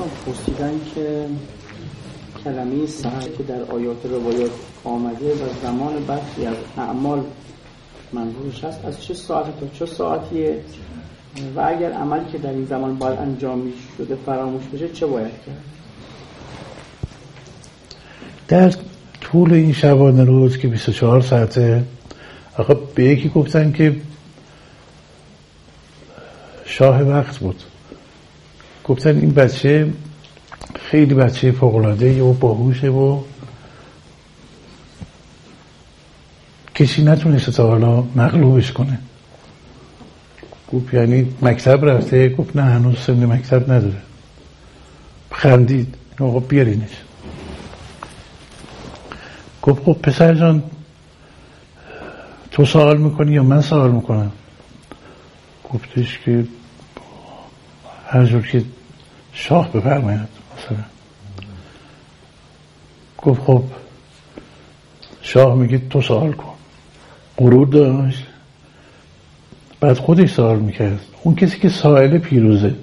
دوستان پرسیدن که کلمه سهر که در آیات روایات آمده و زمان برخی از اعمال منظورش هست از چه ساعت تا چه ساعتیه؟ و اگر عمل که در این زمان باید انجام شده فراموش بشه چه باید کرد؟ در طول این شبانه روز که 24 ساعته آقا به یکی گفتن که شاه وقت بود. گفتن این بچه خیلی بچه فوقلاده و باهوشه و کسی نتونسته تا حالا مغلوبش کنه. گفت یعنی مکتب رفته گفت نه هنوز سن مکتب نداره. خندید. آقا بیارینش. گفت خب پسر جان تو سوال می‌کنی یا من سوال می‌کنم؟ گفتش که هر جور که شاه بفرماید مثلا. گفت خب شاه میگه تو سوال کن. غرور داشت. بعد خودش سوال می‌کرد. اون کسی که سائل پیروزه.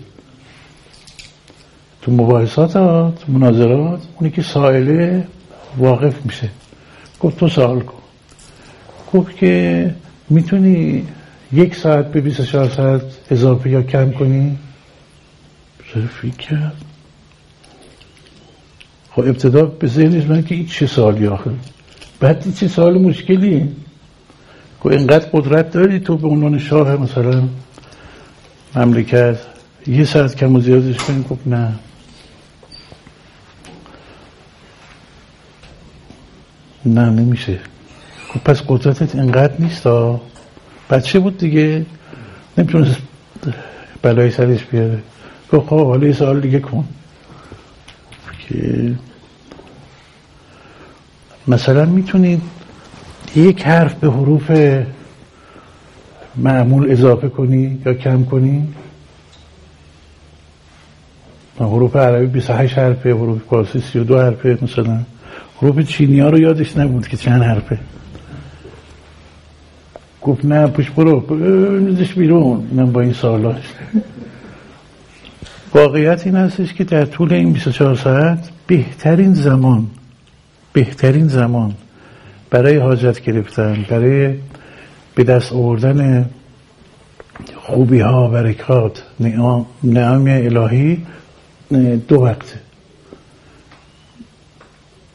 تو مباحثات مناظرات اونی که سائله واقف میشه. گفت تو سوال کن. گفت که می‌تونی یک ساعت به 24 ساعت اضافه یا کم کنی؟ فکر کرد خب ابتدا به ذهنش من که این چه سالی آخر بعد چه سال مشکلی؟ که اینقدر قدرت داری تو به عنوان شاه مثلا مملکت یه ساعت کم و زیادش کنی خب نه. نه نمیشه. خب پس قدرتت اینقدر نیست بچه بود دیگه؟ نمی‌تونست بلای سرش بیاره. گفت خب حالا یه سال دیگه کن که مثلا می‌تونید یک حرف به حروف معمول اضافه کنی یا کم کنی حروف عربی 28 حرفه حروف فارسی 32 حرفه مثلا حروف چینی ها رو یادش نبود که چند حرفه گفت نه پوش برو نیزش بیرون اینم با این سالاش واقعیت این هستش که در طول این 24 ساعت بهترین زمان بهترین زمان برای حاجت گرفتن برای به دست آوردن خوبی ها برکات نعام, الهی دو وقته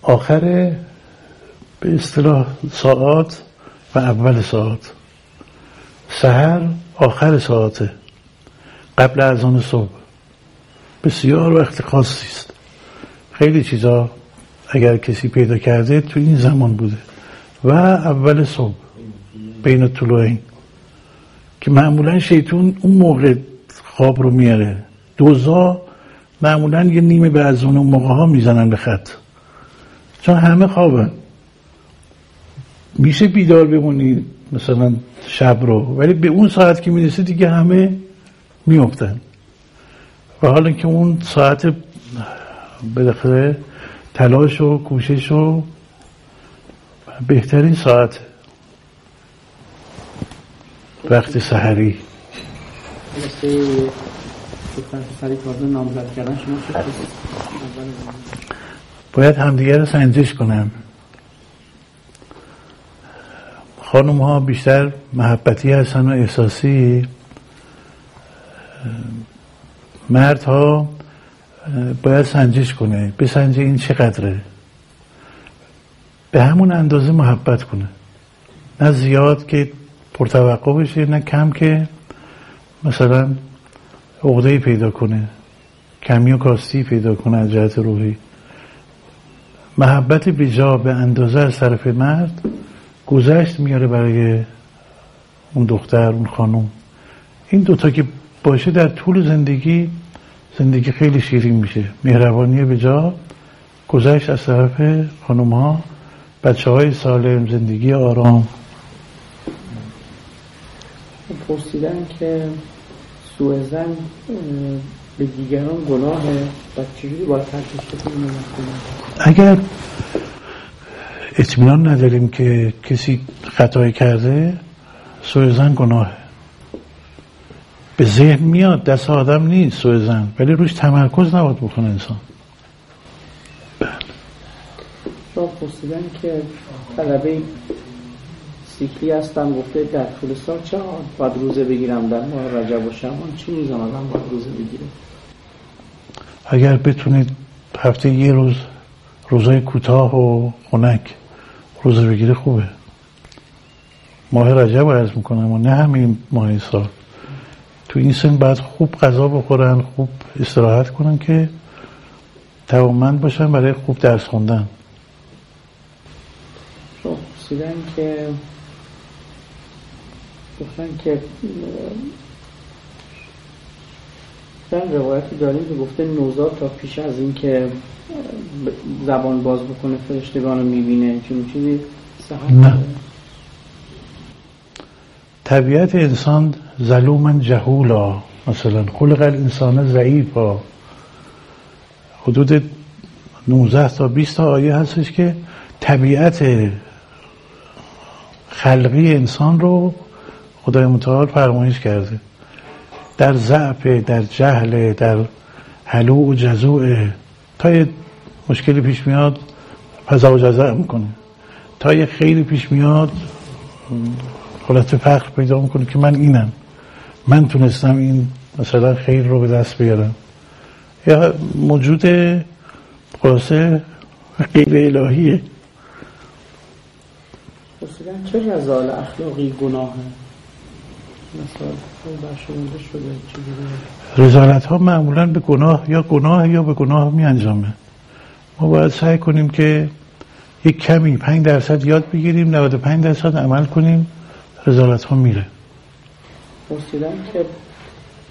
آخر به اصطلاح ساعت و اول ساعت. سهر آخر ساعته. قبل از آن صبح. بسیار وقت خاصی است. خیلی چیزا اگر کسی پیدا کرده تو این زمان بوده. و اول صبح بین طلوعین که معمولا شیطون اون موقع خواب رو میاره. دوزا معمولا یه نیمه به از اون موقع ها می‌زنن به خط. چون همه خوابن. میشه بیدار بمونی مثلا شب رو. ولی به اون ساعت که می‌رسه دیگه همه میفتن و حالا که اون ساعت بالاخره تلاش و کوشش و بهترین ساعت وقت سحری. باید همدیگه رو سنجش کنم. خانم ها بیشتر محبتی هستن و احساسی. مرد ها باید سنجش کنه. بسنجه این چقدره به همون اندازه محبت کنه. نه زیاد که پرتوقع بشه نه کم که مثلا عقده پیدا کنه. کمی و کاستی پیدا کنه از جهت روحی. محبت بیجا به اندازه از طرف مرد گذشت میاره برای اون دختر اون خانم. این دوتا که باشه در طول زندگی زندگی خیلی شیرین میشه. مهربانی به جا. گذشت از طرف خانم ها بچه های سالم زندگی آرام. پرسیدن که سوء زن به دیگران گناهه و چجوری باید ترکش اگر اطمینان نداریم که کسی خطای کرده سوء زن گناهه. به ذهن میاد دست آدم نیست سوء زن ولی روش تمرکز نباید بکنه انسان. شما پرسیدن که طلبه سیکلی هستم گفته در طول سال چه باید روزه بگیرم در ماه رجب و شمان چی میزان آدم باید روزه بگیره اگر بتونید هفته یه روز روزای کوتاه و خنک روزه بگیره خوبه. ماه رجب عرض می‌کنم و نه همین ماه سال. تو این سن باید خوب غذا بخورن خوب استراحت کنن که توانمند باشن برای خوب درس خوندن. خب پرسیدن که گفتن که گفتن روایتی داریم که گفته نوزاد تا پیش از این که زبان باز بکنه فرشتگان رو می‌بینه چون چیزی. نه. طبیعت انسان ظلوما جهولا. مثلا خلق الانسان ضعیفا. حدود 19 تا 20 تا آیه هستش که طبیعت خلقی انسان رو خدای متعال فرمایش کرده. در ضعف در جهل در حلو و جزوع. تا یه مشکلی پیش میاد فضا و جزع می‌کنه. تا یه خیلی پیش میاد حالت فخر پیدا می‌کنه که من اینم. من تونستم این مثلا خیر رو به دست بیارم. یا موجود خلاصه غیر الهیه. چه رزال اخلاقی گناهه؟ رزالت ها معمولا به گناه یا گناه یا به گناه می انجامه ما باید سعی کنیم که یک کمی پنج درصد یاد بگیریم 95 درصد عمل کنیم. رزالت ها میره. پرسیدم که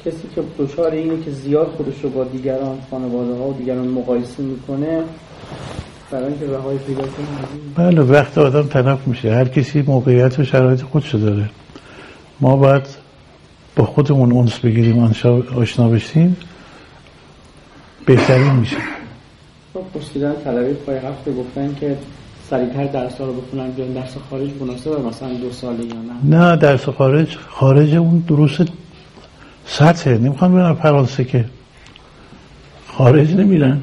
کسی که دچار اینه که زیاد خودش رو با دیگران خانواده ها و دیگران مقایسه می‌کنه برای اینکه رهایی پیدا کنه. بله وقت آدم تنف میشه. هر کسی موقعیت و شرایط خودشو داره. ما باید با خودمون اونس بگیریم آشنا بشیم. بهترین میشه. خب پرسیدن طلبه پای هفته گفتن که سریعتر درس رو بکنن بیان درس خارج مناسبه مثلا دو ساله یا نه. نه درس خارج خارج اون دروس سطحه. نمی‌خوان برن فرانسه که خارج نمیرن.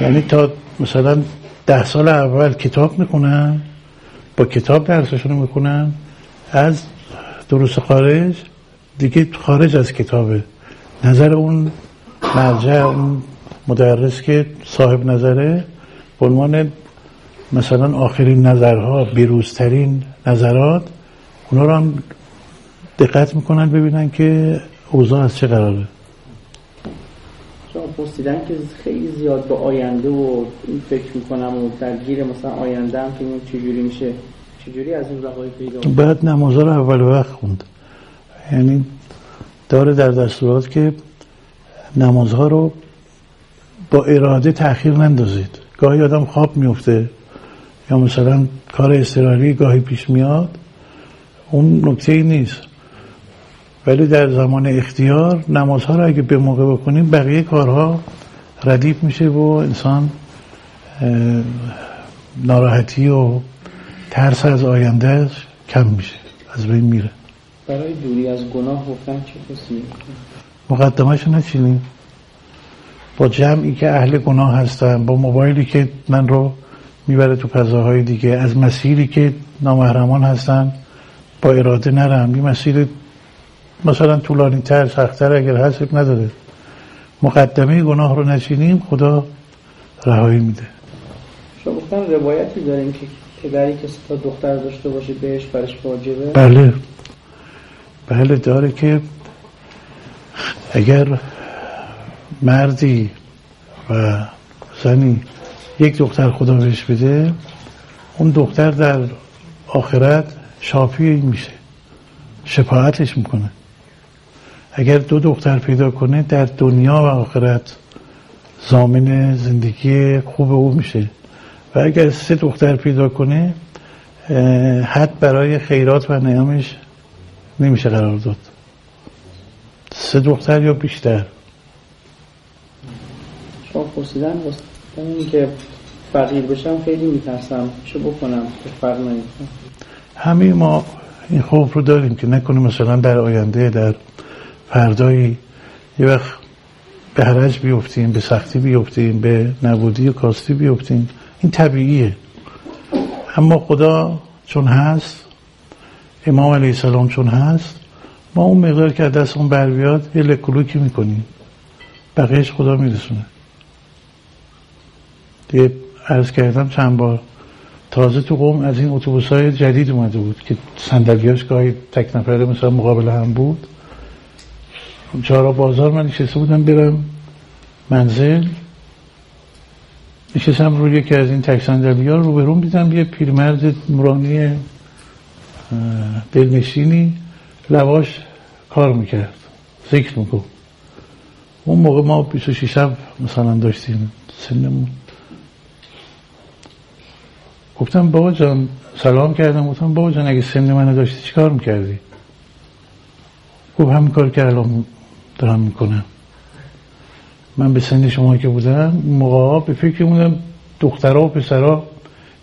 یعنی تا مثلا ده سال اول کتاب می‌کنن با کتاب درسشون می‌کنن از دروس خارج دیگه خارج از کتابه. نظر اون مرجع اون مدرس که صاحب نظره به عنوان مثلا آخرین نظرها بیروزترین نظرات اونا رو هم دقت می‌کنن ببینن که اوضاع از چه قراره. شما پرسیدن که خیلی زیاد به آینده و این فکر می‌کنم و درگیر مثلا آینده هم که چجوری میشه چجوری از این رهایی پیدا بعد نمازها رو اول وقت خوند. یعنی داره در دستورات که نمازها رو با اراده تأخیر نندازید. گاهی آدم خواب میفته یا مثلا کار استرالی گاهی پیش میاد اون نکته ای نیست. ولی در زمان اختیار نمازها رو اگه به موقع بکنیم بقیه کارها ردیف میشه و انسان ناراحتی و ترس از آینده کم میشه از بین میره. برای دوری از گناه گفتن چه کسی مقدمهشو نچینیم. با جمعی که اهل گناه هستن با موبایلی که من رو می‌بره تو فضاهای دیگه. از مسیری که نامحرمان هستن با اراده نرم یه مسیر مثلا طولانی تر سختتر اگر هست نداره. مقدمه گناه رو نچینیم خدا رهایی میده. شما گفتن روایتی داریم که پدری که تا دختر داشته باشه بهش برش واجبه؟ بله. بله داره که اگر مردی و زنی یک دختر خدا بهش بده اون دختر در آخرت شافی میشه شفاعتش می‌کنه. اگر دو دختر پیدا کنه در دنیا و آخرت زامن زندگی خوب او میشه. و اگر سه دختر پیدا کنه حد برای خیرات و نیامش نمیشه قرار داد. سه دختر یا بیشتر؟ شما پرسیدن این که فقیر بشم خیلی میترسم. چه بکنم؟ فرق همه ما این خوف رو داریم که نکنه مثلا در آینده در فردایی یه وقت به حرج بیفتیم به سختی بیفتیم به نبودی و کاستی بیفتیم. این طبیعیه. اما خدا چون هست امام علیه السلام چون هست ما اون مقدار که دست اون بر بیاد یه لکلوکی می‌کنیم. بقیهش خدا میرسونه. یه عرض کردم چند بار. تازه تو قوم از این اتوبوس های جدید اومده بود که صندلیاش گاهی تک نفره مثلا مقابل هم بود. چهارا بازار من نشسته بودم برم منزل. نشستم روی یکی از این تک صندلی ها رو برون دیدم یه پیرمرد نورانی دلنشینی لواش کار می‌کرد ذکر میکن اون موقع ما 26 هم مثلا داشتیم سنمون. گفتم بابا جان سلام کردم گفتم بابا جان اگه سن منو داشتی چی کار می‌کردی؟ گفت همین کار که الان دارم می‌کنم. من به سن شما که بودم موقع به فکر بودم دخترها و پسرها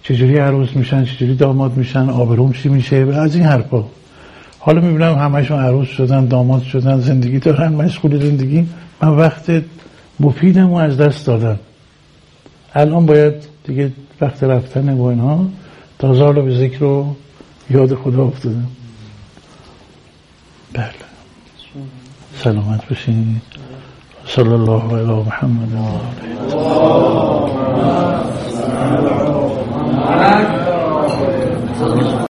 چجوری عروس میشن چجوری داماد میشن آبروم چی میشه از این حرفا. حالا می‌بینم همشون عروس شدن داماد شدن زندگی دارن مشغول زندگی. من وقت مفیدم و از دست دادم. الان باید دیگه وقت رفتن با اینها تازه حالا به ذکر و یاد خدا افتادم. بله. سلامت باشین. صلی الله علی محمد و